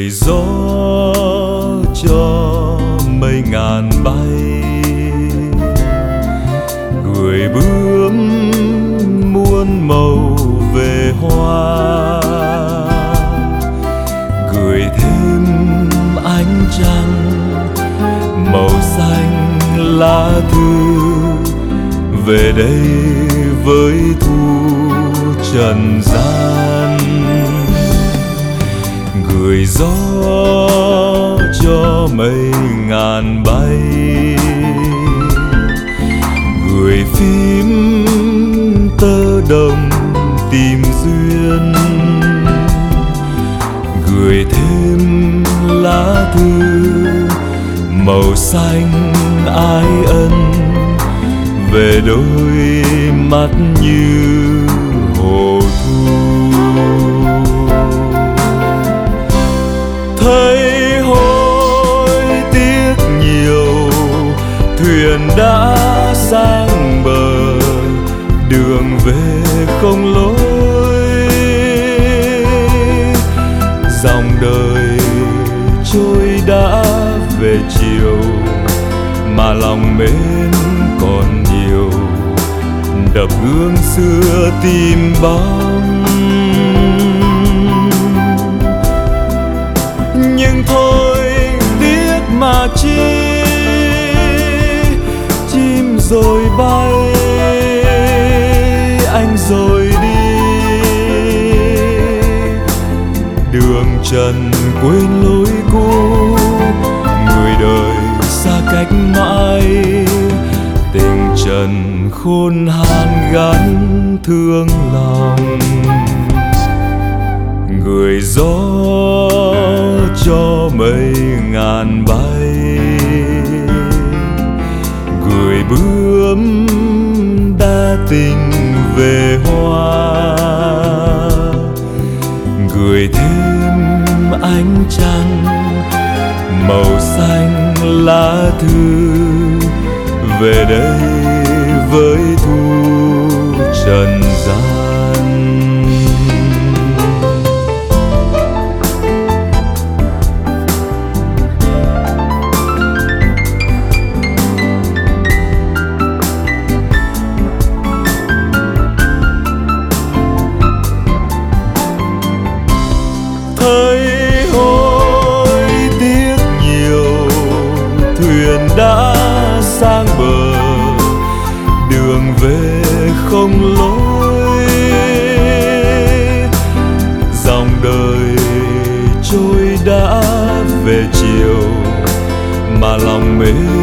người gió cho mây ngàn bay. Gửi bướm muôn màu về hoa. Gửi thêm ánh trăng, màu xanh lá thư. Về đây với thu trần gian phím tơ đồng tìm duyên. Gửi thêm lá thư, màu xanh ái ân. Về đôi mắt như hồ thu. Thấy hối tiếc nhiều, thuyền đã sang đường về không lối. Dòng đời trôi đã về chiều, mà lòng mến còn nhiều. Đập gương xưa tìm bóng. Nhưng thôi, tiếc mà chi, chim rồi bay trần quên lối cũ, người đời xa cách mãi. Tình trần khôn han gắn thương lòng. Người gió cho mây ngàn bay. Người bướm đa tình về trăng màu xanh lá thư về đây với mà lòng mê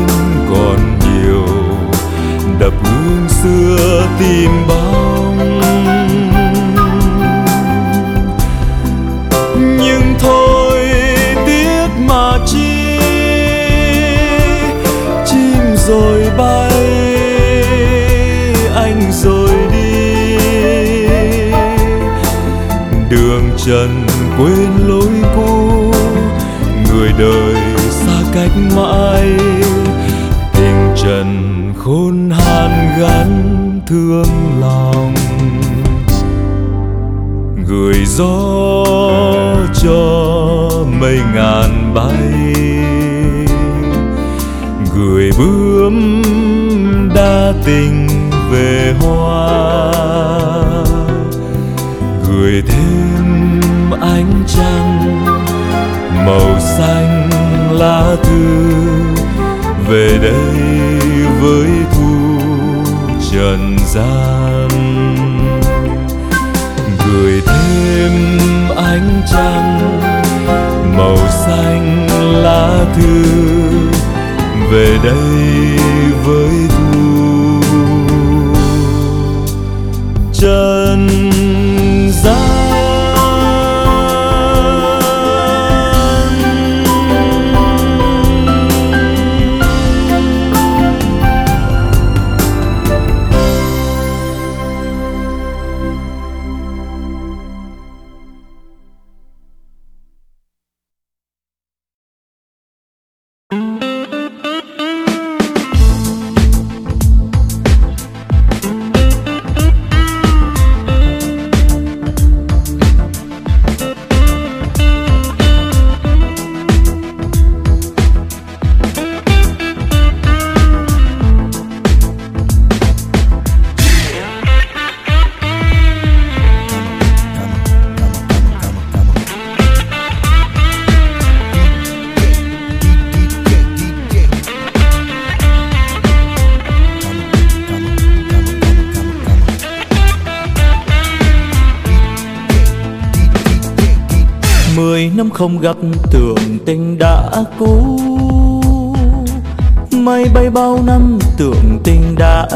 trần gian. Gửi thêm ánh trăng màu xanh lá thư. Về đây với vui năm không gặp tưởng tình đã cũ. Mây bay bao năm tưởng tình đã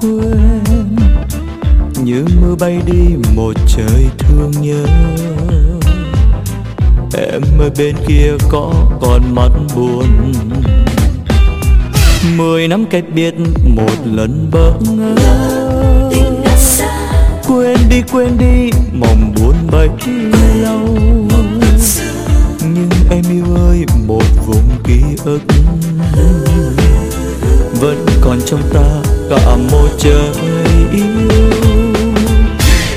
quên. Như mưa bay đi một trời thương nhớ. Em ở bên kia có còn mắt buồn. Mười năm cách biệt một lần bỡ ngỡ. Quên đi quên đi, mong buồn bấy lâu em yêu ơi, một vùng ký ức. Vẫn còn trong ta, cả một trời yêu.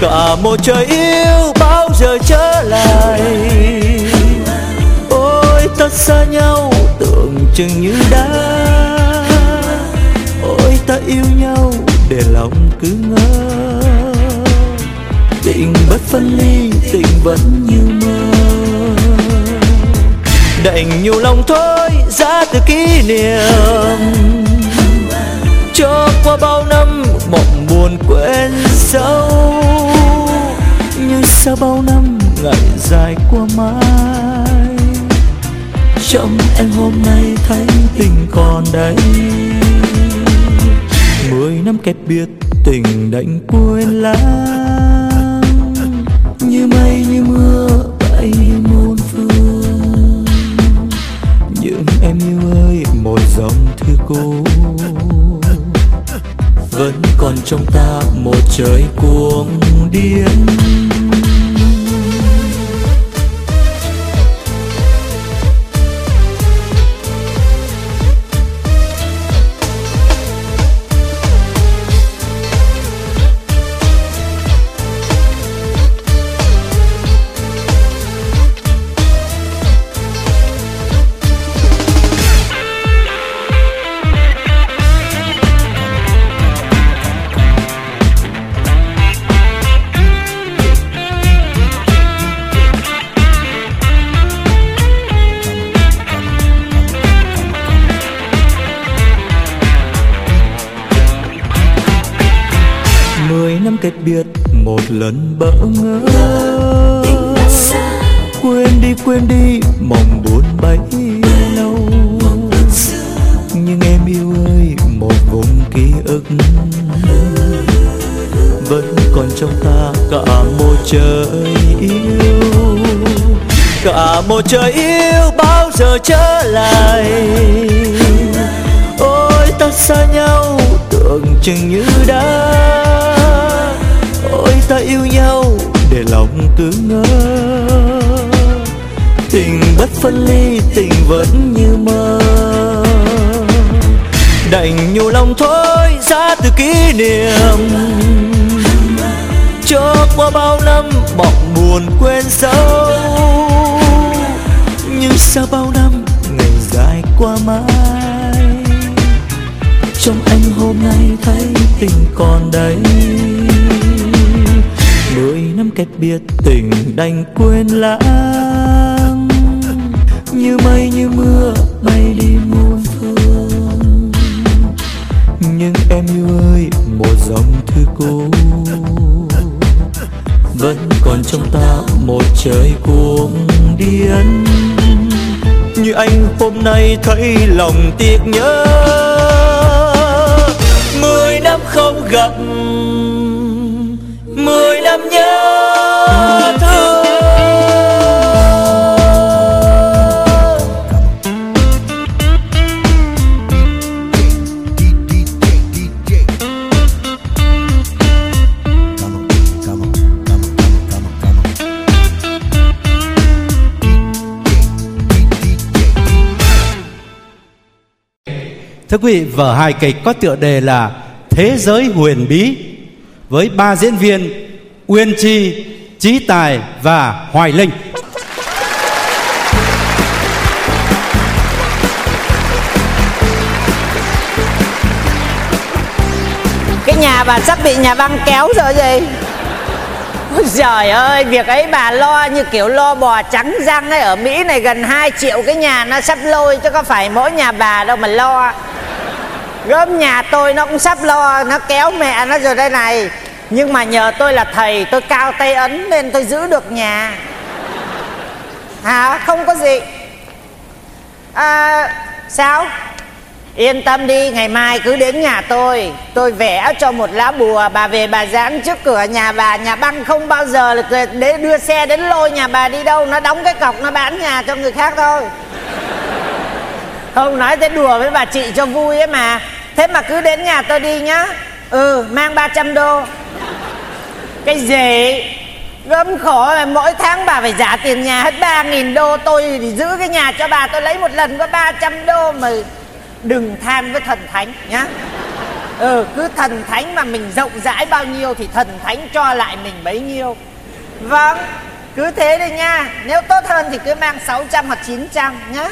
Cả một trời yêu bao giờ trở lại? Ôi ta xa nhau, tưởng chừng như đã. Ôi, ta yêu nhau, để lòng cứ ngỡ tình bất phân ly, tình vẫn như mơ đành nhiều lòng thôi, ra từ kỷ niệm. Cho qua bao năm, mộng buồn quên sâu. Như sao bao năm, ngày dài qua mãi. Trong em hôm nay thấy tình còn đây. Mười năm kết biệt, tình đành quên lãng. Như mây, như mưa cũ. Vẫn còn trong ta một trời cuồng điên. Lần bỡ ngỡ. Quên đi quên đi, mong buồn bấy lâu. Nhưng em yêu ơi, một vùng ký ức vẫn còn trong ta. Cả một trời yêu, cả một trời yêu bao giờ trở lại. Ôi, ta xa nhau, tưởng chừng như đã yêu nhau để lòng cứ ngỡ tình bất phân ly, tình vẫn như mơ. Đành nhủ lòng thôi ra từ kỷ niệm. Cho qua bao năm mộng buồn quên sâu. Nhưng sao bao năm, ngày dài qua mãi. Trong anh hôm nay thấy tình còn đây mười năm cách biệt, tình đành quên lãng. Như mây như mưa, bay đi muôn phương. Nhưng em yêu ơi, một dòng thư cũ vẫn còn trong ta, một trời cuồng điên. Như anh hôm nay thấy lòng tiếc nhớ. Mười năm không gặp Thưa quý vị, vở hài kịch có tựa đề là Thế giới huyền bí với ba diễn viên Uyên Chi, Trí Tài và Hoài Linh. cái nhà bà sắp bị nhà băng kéo rồi gì? Ôi Trời ơi, việc ấy bà lo như kiểu lo bò trắng răng ấy. Ở Mỹ này gần 2 triệu cái nhà nó sắp lôi Chứ có phải mỗi nhà bà đâu mà lo. Gớm nhà tôi nó cũng sắp lo Nó kéo mẹ nó rồi đây này. Nhưng mà nhờ tôi là thầy Tôi cao tay ấn nên tôi giữ được nhà. Hả? Không có gì. À, Sao? Yên tâm đi, ngày mai cứ đến nhà tôi. Tôi vẽ cho một lá bùa Bà về bà dán trước cửa nhà bà. Nhà băng không bao giờ là để đưa xe đến lôi nhà bà đi đâu. Nó đóng cái cọc nó bán nhà cho người khác thôi. Không nói thế đùa với bà chị cho vui ấy mà. Thế mà cứ đến nhà tôi đi nhá. Ừ, mang 300 đô. Cái gì? Gớm khổ là mỗi tháng bà phải trả tiền nhà hết 3.000 đô. Tôi thì giữ cái nhà cho bà tôi lấy một lần có 300 đô mà đừng than với thần thánh nhá. Ừ cứ thần thánh mà mình rộng rãi bao nhiêu thì thần thánh cho lại mình bấy nhiêu. Vâng cứ thế đi nha. Nếu tốt hơn thì cứ mang 600 hoặc 900 nhá.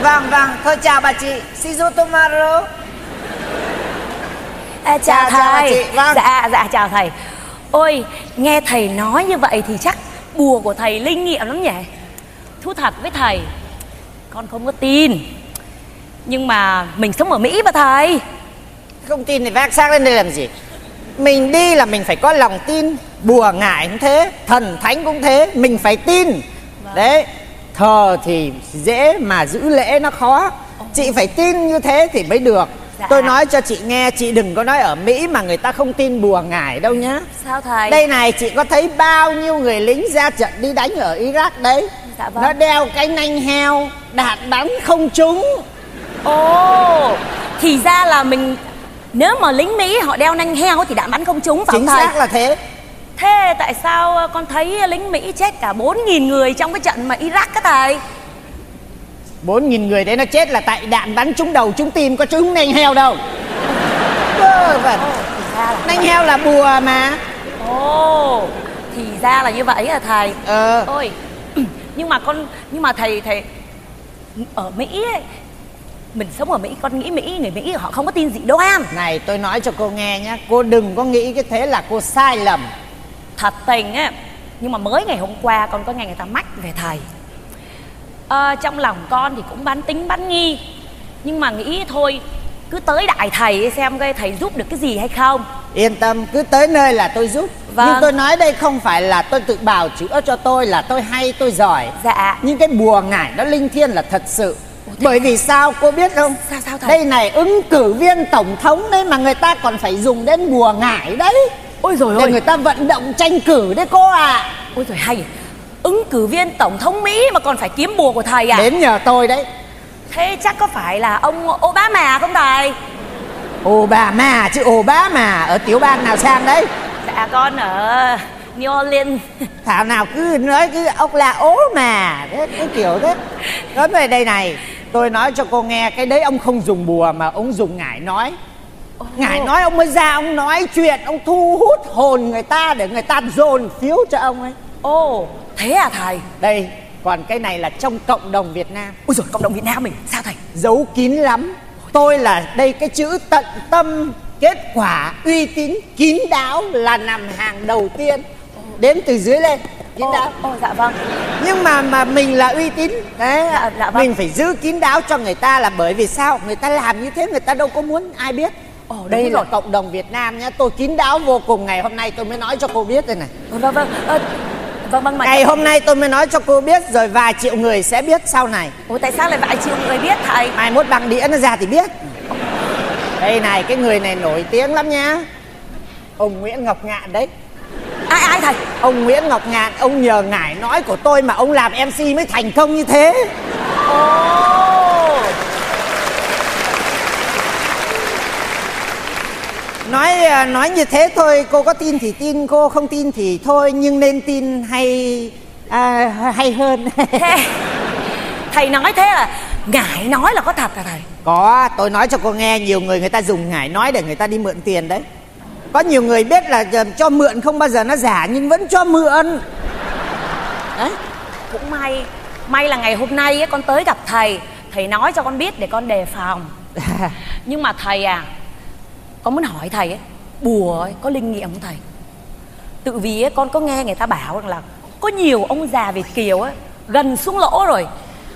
Vâng vâng. Thôi chào bà chị. See you tomorrow. À, chào, Chào, chào thầy. chị, vâng. dạ dạ chào thầy. Ôi nghe thầy nói như vậy thì chắc bùa của thầy linh nghiệm lắm nhỉ? Thú thật với thầy con không có tin. Nhưng mà mình sống ở mỹ mà thầy. Không tin thì vác xác lên đây làm gì? Mình đi là mình phải có lòng tin. Bùa ngải cũng thế thần thánh cũng thế mình phải tin. Đấy thờ thì dễ mà giữ lễ nó khó. Chị phải tin như thế thì mới được Dạ. tôi nói cho chị nghe chị đừng có nói ở mỹ mà người ta không tin bùa ngải đâu nhá. Sao thầy? Đây này chị có thấy bao nhiêu người lính ra trận đi đánh ở iraq đấy? Dạ vâng. nó đeo cái nanh heo đạn bắn không trúng. Ồ thì ra là mình nếu mà lính mỹ họ đeo nanh heo thì đạn bắn không trúng phải chính không thầy? xác là thế. Thế tại sao con thấy lính mỹ chết cả 4.000 người trong cái trận mà iraq á thầy bốn nghìn người đấy nó chết là tại đạn bắn trúng đầu trúng tim có trúng nanh heo đâu. Vẩn là nanh heo là bùa mà. Ồ thì ra là như vậy à thầy? Ờ. Ôi nhưng mà con nhưng mà thầy thầy ở mỹ ấy, mình sống ở mỹ con nghĩ mỹ người mỹ họ không có tin dị đoan này tôi nói cho cô nghe nhé cô đừng có nghĩ cái thế là cô sai lầm. Thật tình á nhưng mà mới ngày hôm qua con có nghe người ta mách về thầy Ờ, trong lòng con thì cũng bán tính bán nghi. Nhưng mà nghĩ thôi cứ tới đại thầy xem coi thầy giúp được cái gì hay không. Yên tâm cứ tới nơi là tôi giúp. Vâng. nhưng tôi nói đây không phải là tôi tự bào chữa cho tôi là tôi hay tôi giỏi. Dạ. Nhưng cái bùa ngải nó linh thiêng là thật sự. Bởi vì sao cô biết không? Sao, sao thầy? đây này ứng cử viên tổng thống đấy mà người ta còn phải dùng đến bùa ngải đấy. Ôi rồi để ôi người ta vận động tranh cử đấy cô ạ. Ôi rồi hay ứng cử viên tổng thống mỹ mà còn phải kiếm bùa của thầy à? Đến nhờ tôi đấy. Thế chắc có phải là ông obama không thầy? Obama chứ Obama ở tiểu bang nào sang đấy? Dạ con ở new orleans. Thảo nào cứ nói cứ ông là ố mà thế cái kiểu thế. Nói về đây này tôi nói cho cô nghe cái đấy ông không dùng bùa mà ông dùng ngải nói. Ngải nói ông mới ra ông nói chuyện ông thu hút hồn người ta để người ta dồn phiếu cho ông ấy. Ồ thế à thầy? Đây còn cái này là trong cộng đồng việt nam. Ôi rồi cộng đồng việt nam mình sao thầy? Giấu kín lắm. Tôi là đây cái chữ tận tâm kết quả uy tín kín đáo là nằm hàng đầu tiên. Đếm từ dưới lên kín đáo. ồ dạ vâng. Nhưng mà mà mình là uy tín. Đấy Dạ, dạ vâng. mình phải giữ kín đáo cho người ta là bởi vì sao? Người ta làm như thế người ta đâu có muốn ai biết. Ồ, đúng đây là rồi. cộng đồng Việt Nam nhá. Tôi kín đáo vô cùng ngày hôm nay tôi mới nói cho cô biết đây này. Vâng vâng. Ờ, vâng vâng mà ngày hôm nay tôi mới nói cho cô biết rồi vài triệu người sẽ biết sau này. Ủa tại sao lại vài triệu người biết thầy mai mốt băng đĩa nó ra thì biết. Đây này cái người này nổi tiếng lắm nhá. Ông Nguyễn Ngọc Ngạn đấy. Ai ai thầy? Ông Nguyễn Ngọc Ngạn ông nhờ ngải nói của tôi mà ông làm MC mới thành công như thế. Ồ nói à, nói như thế thôi cô có tin thì tin cô không tin thì thôi nhưng nên tin hay à, hay hơn. Thầy nói thế là ngại nói là có thật à thầy? Có, tôi nói cho cô nghe nhiều người người ta dùng ngải nói để người ta đi mượn tiền đấy. Có nhiều người biết là ờ, cho mượn không bao giờ nó giả nhưng vẫn cho mượn. Đấy cũng may may là ngày hôm nay ấy, con tới gặp thầy. Thầy nói cho con biết để con đề phòng. Nhưng mà thầy à con muốn hỏi thầy ấy bùa ấy, có linh nghiệm không thầy? Tự vì ấy, con có nghe người ta bảo rằng là có nhiều ông già việt kiều ấy gần xuống lỗ rồi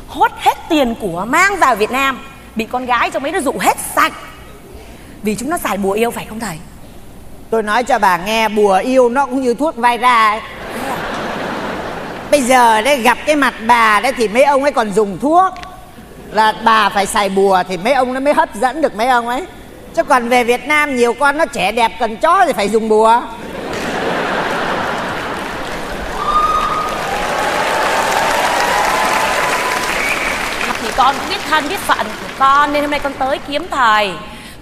hốt hết tiền của mang vào việt nam bị con gái trong mấy nó dụ hết sạch. Vì chúng nó xài bùa yêu phải không thầy? Tôi nói cho bà nghe bùa yêu nó cũng như thuốc vai ra ấy. Bây giờ đấy gặp cái mặt bà đấy thì mấy ông ấy còn dùng thuốc. Là bà phải xài bùa thì mấy ông nó mới hấp dẫn được mấy ông ấy. Chứ còn về Việt Nam nhiều con nó trẻ đẹp cần chó thì phải dùng bùa. Thì con cũng biết thân biết phận của con, nên hôm nay con tới kiếm thầy.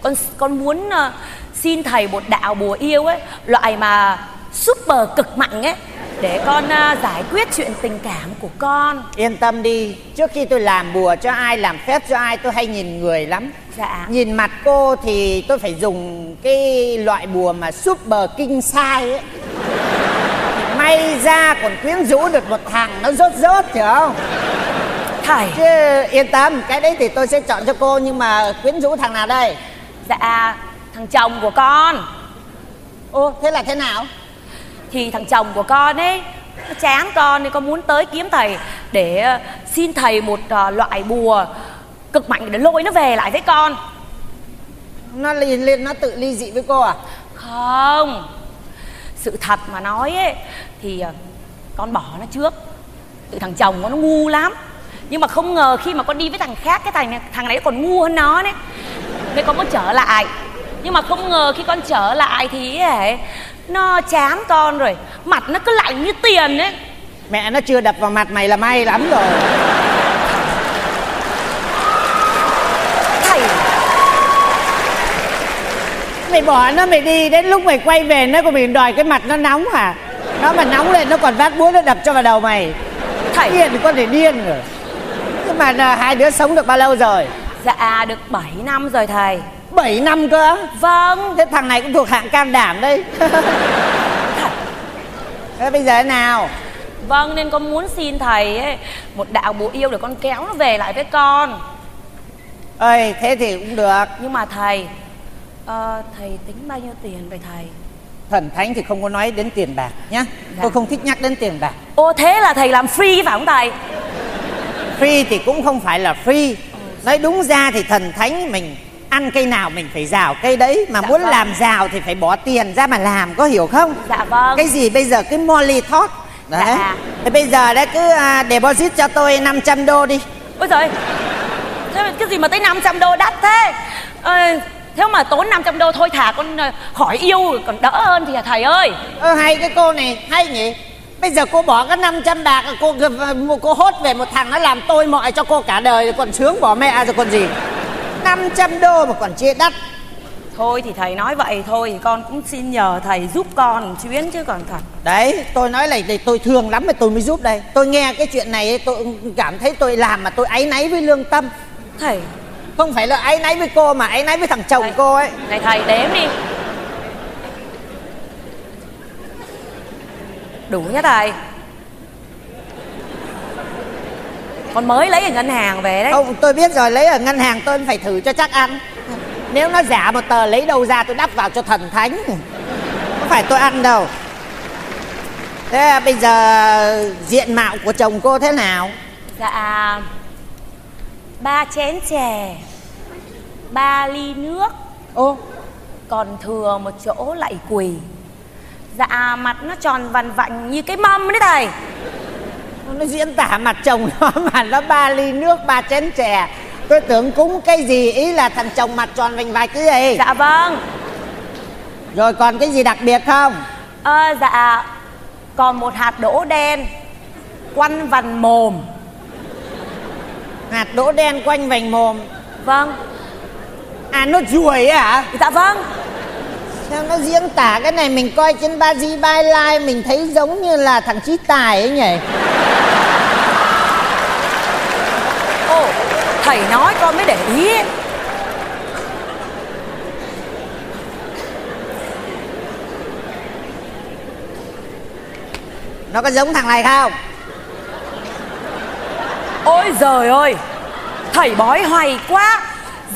Con con muốn ờ, xin thầy một đạo bùa yêu ấy, loại mà super cực mạnh ấy để con ờ, giải quyết chuyện tình cảm của con. Yên tâm đi Trước khi tôi làm bùa cho ai Làm phép cho ai tôi hay nhìn người lắm. Dạ. Nhìn mặt cô thì tôi phải dùng cái loại bùa mà super king size ấy. May ra còn quyến rũ được một thằng nó rốt rốt hiểu không? Thầy. Chứ yên tâm cái đấy thì tôi sẽ chọn cho cô Nhưng mà quyến rũ thằng nào đây? Dạ thằng chồng của con. Ô thế là thế nào thì thằng chồng của con ấy nó chán con nên con muốn tới kiếm thầy để ờ, xin thầy một ờ, loại bùa cực mạnh để lôi nó về lại với con. Nó ly, ly, nó tự ly dị với cô à? Không. Sự thật mà nói ấy thì ờ, con bỏ nó trước. Tự thằng chồng nó ngu lắm. Nhưng mà không ngờ khi mà con đi với thằng khác cái thằng này, thằng này còn ngu hơn nó đấy. Nên con muốn trở lại. Nhưng mà không ngờ khi con trở lại thì ấy, nó chán con rồi. Mặt nó cứ lạnh như tiền ấy. Mẹ nó chưa đập vào mặt mày là may lắm rồi. Thầy. Mày bỏ nó mày đi. Đến lúc mày quay về nó còn mình đòi cái mặt nó nóng à Nó mà nóng lên nó còn vác búa nó đập cho vào đầu mày. Thầy. Điên thì con thể điên rồi. Nhưng mà là hai đứa sống được bao lâu rồi? Dạ được 7 năm rồi thầy 7 năm cơ vâng. Thế thằng này cũng thuộc hạng can đảm đây Thế bây giờ thế nào? Vâng nên con muốn xin thầy ấy một đạo bùa yêu để con kéo nó về lại với con. Ơi thế thì cũng được. Nhưng mà thầy ờ, thầy tính bao nhiêu tiền vậy thầy? Thần thánh thì không có nói đến tiền bạc nhá. Dạ. Tôi không thích nhắc đến tiền bạc. Ô thế là thầy làm free phải không thầy? Free thì cũng không phải là free. Nói đúng ra thì thần thánh mình ăn cây nào mình phải rào cây đấy Mà Dạ muốn vâng. làm rào thì phải bỏ tiền ra mà làm có hiểu không? Dạ vâng. Cái gì bây giờ cái molly thót? Đấy. Dạ. Thế bây giờ đấy cứ à, deposit cho tôi 500 đô đi. Ôi trời cái gì mà tới 500 đô đắt thế? Ờ, thế mà tốn 500 đô thôi thả con ờ, khỏi yêu còn đỡ hơn thì à thầy ơi. Ơ hay cái cô này hay nhỉ. Bây giờ cô bỏ cái 500 bạc cô cô hốt về một thằng nó làm tôi mọi cho cô cả đời còn sướng bỏ mẹ rồi còn gì 500 đô mà còn chia đắt thôi thì thầy nói vậy thôi thì con cũng xin nhờ thầy giúp con một chuyến chứ còn thật. Đấy tôi nói là để tôi thương lắm mà tôi mới giúp đây. Tôi nghe cái chuyện này tôi cảm thấy tôi làm mà tôi áy náy với lương tâm. Thầy. Không phải là áy náy với cô mà áy náy với thằng chồng Thầy. cô ấy. Này thầy đếm đi. Đủ nhá thầy con mới lấy ở ngân hàng về đấy. Không tôi biết rồi lấy ở ngân hàng tôi phải thử cho chắc ăn. Nếu nó giả một tờ lấy đâu ra tôi đắp vào cho thần thánh. Không phải tôi ăn đâu. Thế bây giờ diện mạo của chồng cô thế nào? dạ ba chén chè ba ly nước. Ô. Còn thừa một chỗ lại quỳ. Dạ mặt nó tròn vằn vặn như cái mâm đấy thầy nó diễn tả mặt chồng nó mà nó ba ly nước ba chén chè. Tôi tưởng cúng cái gì ý là thằng chồng mặt tròn vành vạch cái gì dạ vâng. Rồi còn cái gì đặc biệt không? Ờ, dạ còn một hạt đỗ đen quanh vằn mồm. Hạt đỗ đen quanh vành mồm. Vâng. À nó ruồi ấy hả? dạ vâng Sao nó diễn tả cái này mình coi trên ba di Bai Lai Mình thấy giống như là thằng Chí Tài ấy nhỉ? Ồ thầy nói con mới để ý. Nó có giống thằng này không? Ôi giời ơi thầy bói hay quá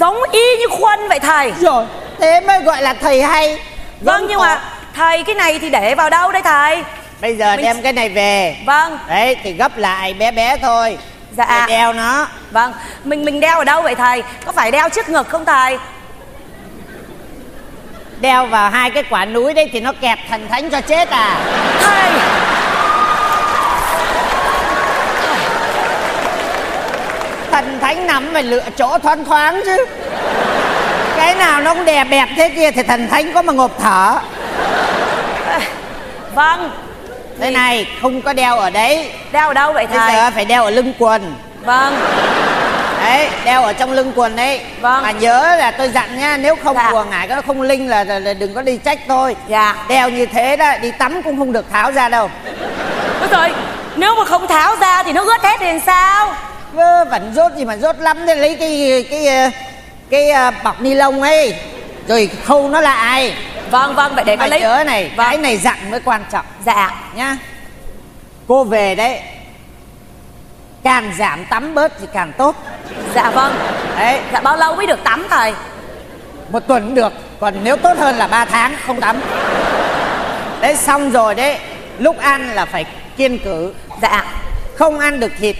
giống y như khuân vậy thầy. Rồi thế mới gọi là thầy hay. Vâng nhưng mà thầy cái này thì để vào đâu đây thầy? Bây giờ Mình- đem cái này về. Vâng. Đấy thì gấp lại bé bé thôi. Dạ. Để đeo nó. Vâng mình mình đeo ở đâu vậy thầy? Có phải đeo trước ngực không thầy? Đeo vào hai cái quả núi đấy thì nó kẹp thần thánh cho chết à? Thầy! Thần thánh nằm phải lựa chỗ thoáng thoáng chứ cái nào nó cũng đè bẹp thế kia thì thần thánh có mà ngộp thở. Vâng. Thế này không có đeo ở đấy. Đeo ở đâu vậy bây thầy? giờ phải đeo ở lưng quần. Vâng. Đấy đeo ở trong lưng quần đấy. Vâng. mà nhớ là tôi dặn nhá nếu không Dạ. quần ngại nó không linh là, là, là đừng có đi trách tôi. Dạ. Đeo như thế đó đi tắm cũng không được tháo ra đâu. Ôi trời nếu mà không tháo ra thì nó ướt hết thì làm sao? Vơ vẫn rốt gì mà rốt lắm thế lấy cái cái cái, cái ờ, bọc ni lông ấy rồi khâu nó lại. Vâng vâng vậy để con lấy. nhớ này Vâng. cái này dặn mới quan trọng. Dạ. Nhá. Cô về đấy càng giảm tắm bớt thì càng tốt. Dạ vâng. Đấy. Dạ bao lâu mới được tắm thầy một tuần cũng được còn nếu tốt hơn là 3 tháng không tắm. Đấy xong rồi đấy lúc ăn là phải kiên cử. Dạ. Không ăn được thịt.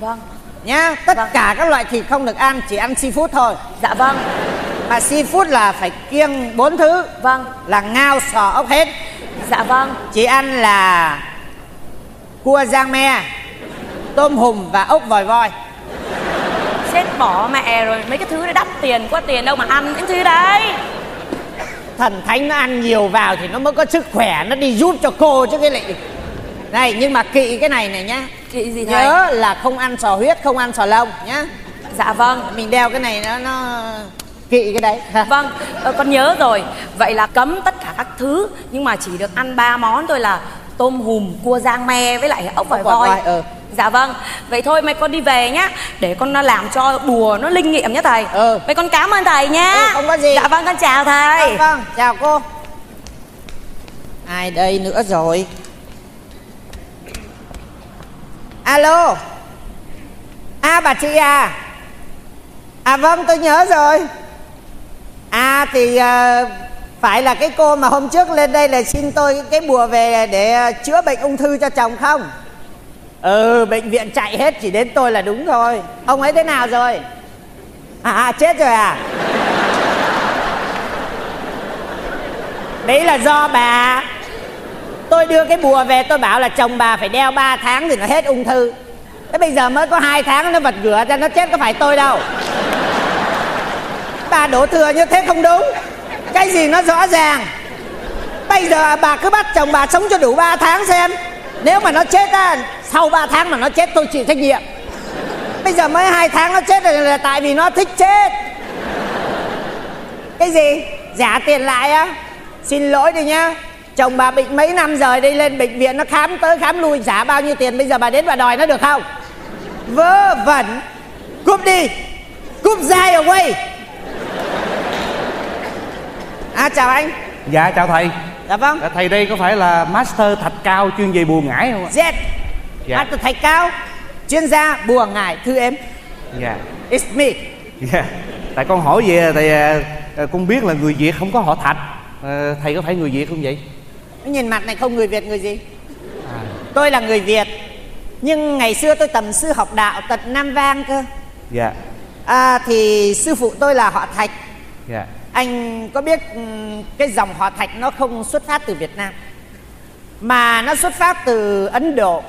Vâng nhá. Tất Vâng. cả các loại thịt không được ăn chỉ ăn seafood thôi. Dạ vâng. Mà seafood là phải kiêng bốn thứ. Vâng. Là ngao sò ốc hết. Dạ vâng. Chỉ ăn là cua giang me tôm hùm và ốc vòi voi. Chết bỏ mẹ rồi mấy cái thứ đấy đắt tiền quá tiền đâu mà ăn những thứ đấy. Thần thánh nó ăn nhiều vào thì nó mới có sức khỏe nó đi giúp cho cô chứ cái lại này nhưng mà kỵ cái này này nhá gì thầy nhớ là không ăn sò huyết không ăn sò lông nhá dạ vâng mình đeo cái này nó nó kỵ cái đấy. Vâng, ờ, con nhớ rồi. Vậy là cấm tất cả các thứ nhưng mà chỉ được ăn ba món thôi là tôm hùm, cua rang me với lại ốc vòi voi. ừ. Dạ vâng. Vậy thôi mấy con đi về nhá, để con làm cho bùa nó linh nghiệm nhá thầy. Ừ. Vậy con cảm ơn thầy nhá. Ừ, không có gì. Dạ vâng con chào thầy. vâng vâng chào cô ai đây nữa rồi alo. À bà chị à. À vâng tôi nhớ rồi. À thì à, phải là cái cô mà hôm trước lên đây là xin tôi cái bùa về để ờ, chữa bệnh ung thư cho chồng không? Ừ bệnh viện chạy hết chỉ đến tôi là đúng rồi ông ấy thế nào rồi? À, à chết rồi à? Đấy là do bà tôi đưa cái bùa về tôi bảo là chồng bà phải đeo 3 tháng thì nó hết ung thư. Thế bây giờ mới có hai tháng nó vật rửa ra nó chết có phải tôi đâu. Bà đổ thừa như thế không đúng. Cái gì nó rõ ràng. Bây giờ bà cứ bắt chồng bà sống cho đủ 3 tháng xem. Nếu mà nó chết á sau 3 tháng mà nó chết tôi chịu trách nhiệm. Bây giờ mới hai tháng nó chết là, là tại vì nó thích chết. Cái gì? Giả tiền lại á. Xin lỗi đi nhá chồng bà bệnh mấy năm rồi đi lên bệnh viện nó khám tới khám lui giả bao nhiêu tiền bây giờ bà đến bà đòi nó được không? Vớ vẩn. Cúp đi. Cúp dài away à chào anh. Dạ chào thầy. Dạ vâng. Dạ, Thầy đây có phải là Master Thạch Cao chuyên về bùa ngải không ạ? Z Dạ. Master Thạch Cao chuyên gia bùa ngải thư em. Dạ. It's me. Dạ. Tại con hỏi về thầy à, con biết là người Việt không có họ Thạch. À, Thầy có phải người Việt không vậy? Nhìn mặt này không người Việt người gì? À, tôi là người Việt nhưng ngày xưa tôi tầm sư học đạo tận Nam Vang cơ. Dạ. À, thì sư phụ tôi là họ Thạch. Dạ. Anh có biết ừm, cái dòng họ Thạch nó không xuất phát từ Việt Nam mà nó xuất phát từ Ấn Độ?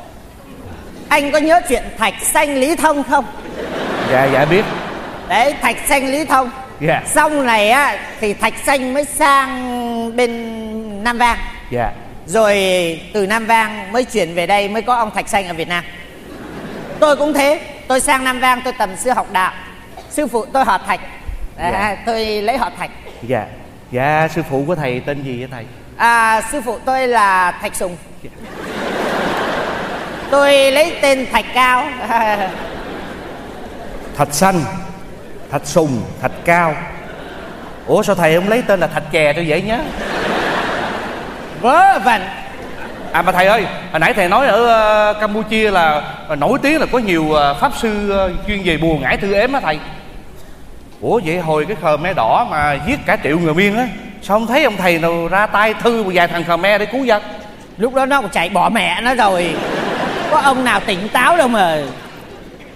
Anh có nhớ chuyện Thạch Xanh Lý Thông không? Dạ dạ biết. Đấy Thạch Xanh Lý Thông. Dạ. Sau này á thì Thạch Xanh mới sang bên Nam Vang dạ. Rồi từ Nam Vang mới chuyển về đây mới có ông Thạch Xanh ở Việt Nam. Tôi cũng thế. Tôi sang Nam Vang tôi tầm sư học đạo. Sư phụ tôi họ Thạch. À, Dạ. tôi lấy họ Thạch. Dạ. Dạ sư phụ của thầy tên gì vậy thầy? à, sư phụ tôi là Thạch Sùng. Tôi lấy tên Thạch Cao. Thạch xanh thạch sùng thạch cao. Ủa sao thầy không lấy tên là thạch chè cho dễ nhớ vớ vẩn. À mà thầy ơi hồi nãy thầy nói ở ờ, campuchia là ờ, nổi tiếng là có nhiều ờ, pháp sư ờ, chuyên về bùa ngải thư ếm á thầy. Ủa vậy hồi cái khmer đỏ mà giết cả triệu người miên á sao không thấy ông thầy nào ra tay thư một vài thằng khmer để cứu dân? Lúc đó nó cũng chạy bỏ mẹ nó rồi. Có ông nào tỉnh táo đâu mà.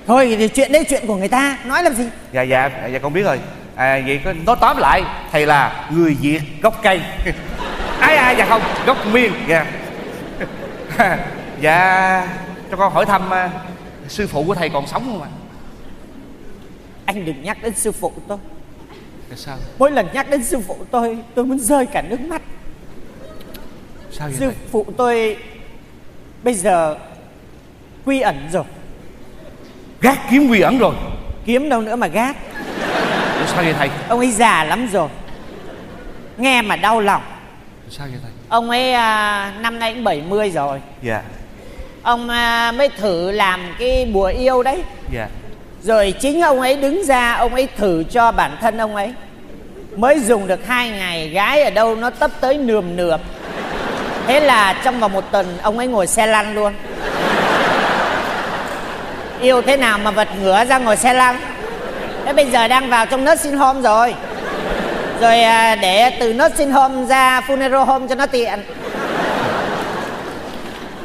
Thôi thì chuyện đấy chuyện của người ta nói làm gì? Dạ dạ dạ con biết rồi. À vậy có nói tóm lại thầy là người việt gốc cây ai à dạ không gốc miên dạ. Dạ cho con hỏi thăm à, sư phụ của thầy còn sống không ạ? Anh đừng nhắc đến sư phụ tôi. À? sao? Mỗi lần nhắc đến sư phụ tôi tôi muốn rơi cả nước mắt. Sao vậy sư thầy? phụ tôi bây giờ quy ẩn rồi. Gác kiếm quy ẩn rồi? Kiếm đâu nữa mà gác. Ủa, sao vậy thầy? Ông ấy già lắm rồi. Nghe mà đau lòng sao vậy thầy? Ông ấy à, năm nay cũng 70 rồi. Dạ. Ông à, mới thử làm cái bùa yêu đấy. Dạ. Rồi chính ông ấy đứng ra ông ấy thử cho bản thân ông ấy. Mới dùng được hai ngày gái ở đâu nó tấp tới nườm nượp. Thế là trong vòng một tuần ông ấy ngồi xe lăn luôn. Yêu thế nào mà vật ngửa ra ngồi xe lăn? Thế bây giờ đang vào trong nursing home rồi rồi à, để từ nursing home ra funeral home cho nó tiện.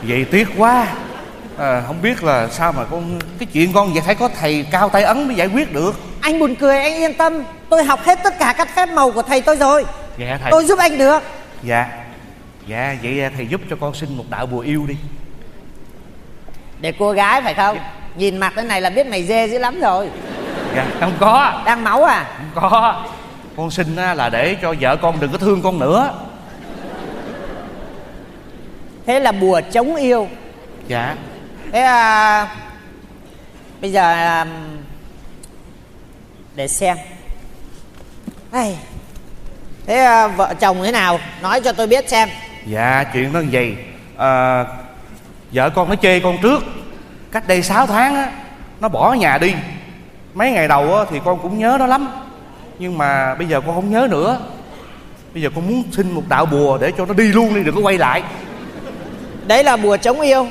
Vậy tiếc quá. À, không biết là sao mà con cái chuyện con vậy phải có thầy cao tay ấn mới giải quyết được. Anh buồn cười anh yên tâm. Tôi học hết tất cả các phép màu của thầy tôi rồi. Dạ thầy. Tôi giúp anh được. Dạ. Dạ vậy à, thầy giúp cho con xin một đạo bùa yêu đi. Để cô gái phải không? Nhìn mặt thế này là biết mày dê dữ lắm rồi. Dạ không có. Đang máu à? Không có con xin á, là để cho vợ con đừng có thương con nữa. Thế là bùa chống yêu. Dạ. Thế à, bây giờ à, để xem. Ai, thế à, vợ chồng thế nào? Nói cho tôi biết xem. Dạ chuyện nó như vậy. À, vợ con nó chê con trước. Cách đây 6 tháng á nó bỏ nhà đi. Mấy ngày đầu á, thì con cũng nhớ nó lắm nhưng mà bây giờ con không nhớ nữa. Bây giờ con muốn xin một đạo bùa để cho nó đi luôn đi đừng có quay lại. Đấy là bùa chống yêu.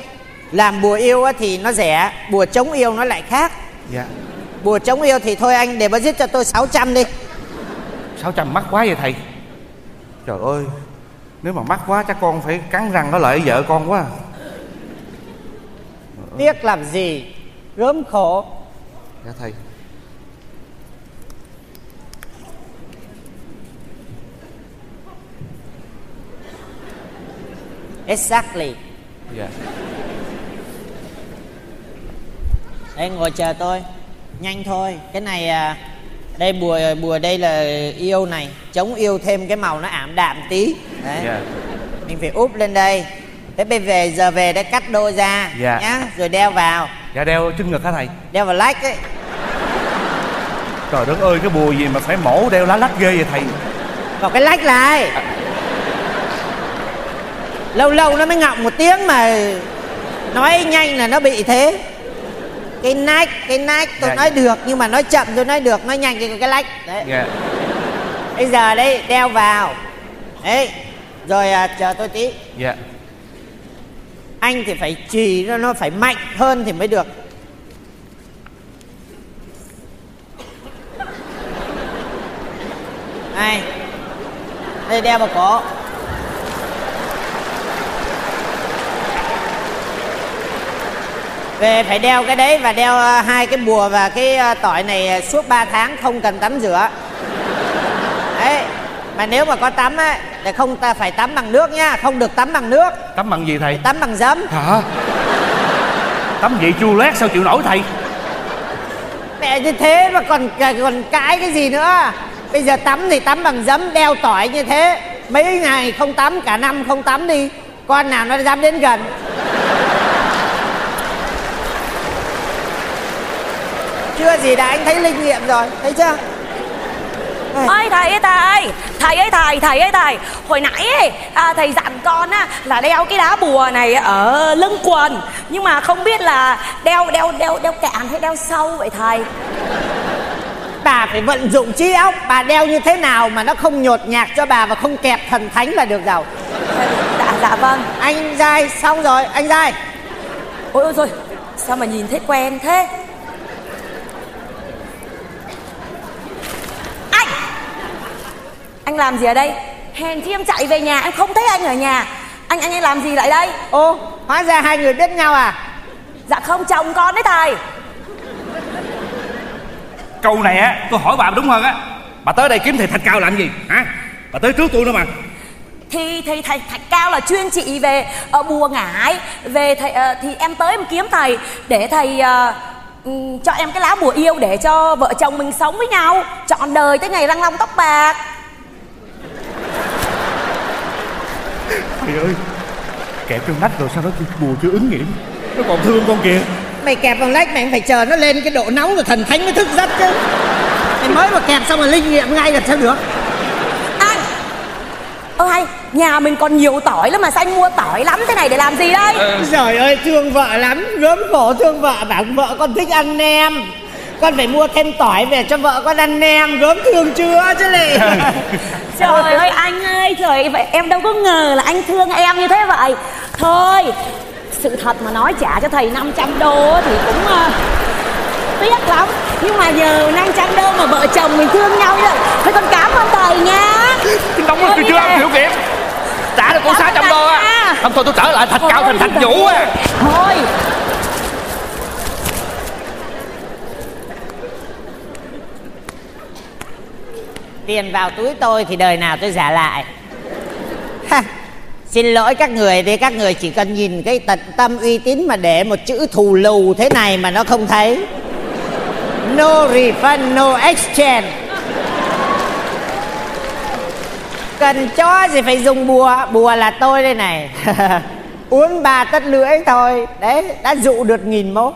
Làm bùa yêu thì nó rẻ bùa chống yêu nó lại khác. Dạ. Bùa chống yêu thì thôi anh để bớt giết cho tôi 600 đi. 600 mắc quá vậy thầy. Trời ơi nếu mà mắc quá chắc con phải cắn răng lại với vợ con quá. Tiếc làm gì? Gớm khổ. Dạ thầy exactly. Dạ. Đây ngồi chờ tôi. Nhanh thôi. Cái này à, Đây bùa bùa đây là yêu này. Chống yêu thêm cái màu nó ảm đạm tí. Đấy. Dạ. Mình phải úp lên đây. Thế bây về giờ về đã cắt đôi ra. Dạ. nhá Rồi đeo vào. Dạ đeo chân ngực hả thầy? Đeo vào lách ấy. Trời đất ơi cái bùa gì mà phải mổ đeo lá lách ghê vậy thầy? Vào cái lách lại Lâu lâu nó mới ngọng một tiếng mà Nói nhanh là nó bị thế. Cái nách Cái nách tôi Dạ, nói được Nhưng mà nói chậm tôi nói được Nói nhanh thì cái lách. Đấy. Dạ. Bây giờ đây đeo vào. Đấy. Rồi à, chờ tôi tí. Dạ. Anh thì phải trì nó nó phải mạnh hơn thì mới được. Này. Đây đeo vào cổ về phải đeo cái đấy và đeo à, hai cái bùa và cái à, tỏi này à, suốt 3 tháng không cần tắm rửa. Đấy mà nếu mà có tắm á thì không ta phải tắm bằng nước nhá không được tắm bằng nước. Tắm bằng gì thầy? Tắm bằng giấm. Hả? Tắm vậy chua lét sao chịu nổi thầy? Mẹ như thế mà còn còn cãi cái gì nữa? Bây giờ tắm thì tắm bằng giấm đeo tỏi như thế. Mấy ngày không tắm cả năm không tắm đi. Con nào nó dám đến gần chưa gì đã anh thấy linh nghiệm rồi thấy chưa? Ơi thầy ơi thầy. Thầy ơi thầy thầy ơi thầy. Hồi nãy ấy, à, thầy dặn con á là đeo cái đá bùa này ở lưng quần. Nhưng mà không biết là đeo đeo đeo đeo cạn hay đeo sâu vậy thầy? Bà phải vận dụng trí óc. Bà đeo như thế nào mà nó không nhột nhạt cho bà và không kẹp thần thánh là được rồi. Dạ dạ vâng. Anh giai xong rồi anh giai ôi ôi rồi sao mà nhìn thấy quen thế anh làm gì ở đây? Hèn chi em chạy về nhà em không thấy anh ở nhà. Anh anh anh làm gì lại đây? Ô hóa ra hai người biết nhau à? Dạ không chồng con đấy thầy câu này á tôi hỏi bà đúng hơn á. Bà tới đây kiếm thầy thạch cao làm gì? Hả? Bà tới trước tôi nữa mà. Thì thầy thầy thạch cao là chuyên trị về uh, bùa ngải. Về thầy uh, thì em tới em kiếm thầy để thầy uh, um, cho em cái lá bùa yêu để cho vợ chồng mình sống với nhau. Trọn đời tới ngày răng long tóc bạc thầy ơi kẹp trong nách rồi sao nó bùa chưa ứng nghiệm? Nó còn thương con kìa. Mày kẹp bằng lách mày phải chờ nó lên cái độ nóng rồi thần thánh mới thức giấc chứ. Mày mới mà kẹp xong rồi linh nghiệm ngay là sao được? Anh ơ hay nhà mình còn nhiều tỏi lắm mà sao anh mua tỏi lắm thế này để làm gì đây? Trời ơi thương vợ lắm Gớm khổ thương vợ Bảo vợ con thích ăn nem Con phải mua thêm tỏi về cho vợ con ăn nem Gớm thương chưa chứ lị trời ơi anh ơi trời vậy em đâu có ngờ là anh thương em như thế vậy. Thôi sự thật mà nói trả cho thầy 500 đô thì cũng uh, tiếc lắm. Nhưng mà giờ 500 đô mà vợ chồng mình thương nhau như vậy thôi con cảm ơn thầy nha. Đóng rồi đi chưa ăn kiểu kịp trả được con Cảm ơn 600 đô á. không thôi tôi trở lại thạch cao thành thạch vũ á. Thôi Tiền vào túi tôi thì đời nào tôi giả lại. Ha, Xin lỗi các người thì các người chỉ cần nhìn cái tận tâm uy tín mà để một chữ thù lù thế này mà nó không thấy. No refund, no exchange. Cần cho gì phải dùng bùa? Bùa là tôi đây này. Uống ba tất lưỡi thôi. Đấy, đã dụ được nghìn mốt.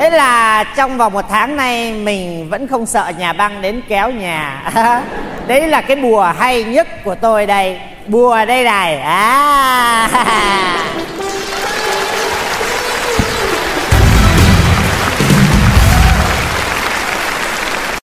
Thế là trong vòng một tháng nay mình vẫn không sợ nhà băng đến kéo nhà. Đấy là cái bùa hay nhất của tôi đây. Bùa đây này. À.